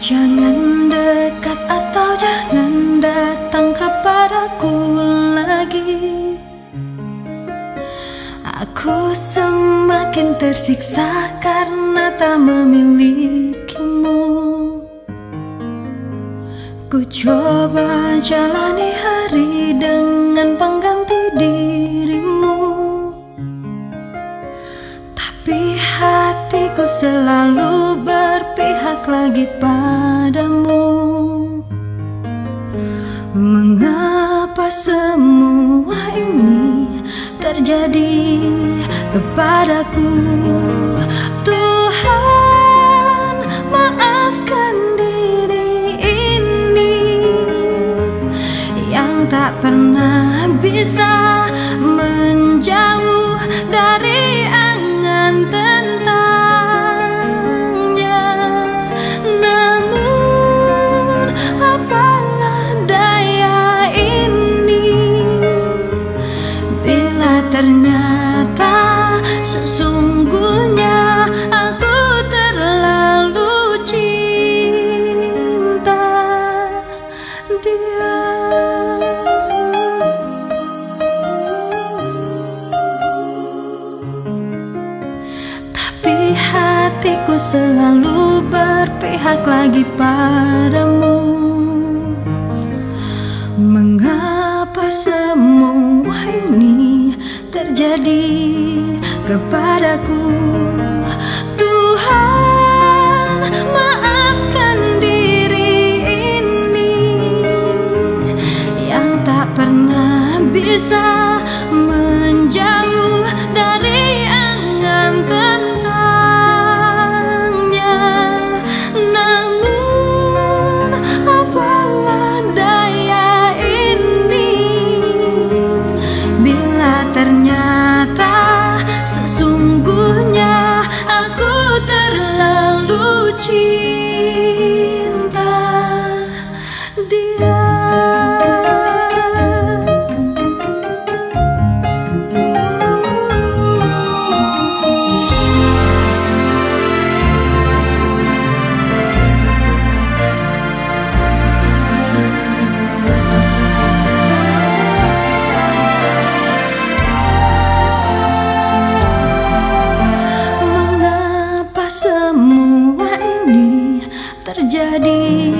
Jangan dekat atau jangan datang kepadaku lagi. Aku semakin tersiksa karena tak memilikimu. Ku coba jalani hari dengan pengganti dirimu. Tapi hatiku selalu berpihak lagi padamu. Mengapa semua ini terjadi kepadaku? Tuhan maafkan diri ini Yang tak pernah bisa selalu berpihak lagi padamu. Mengapa semua ini terjadi kepadaku ti. jadi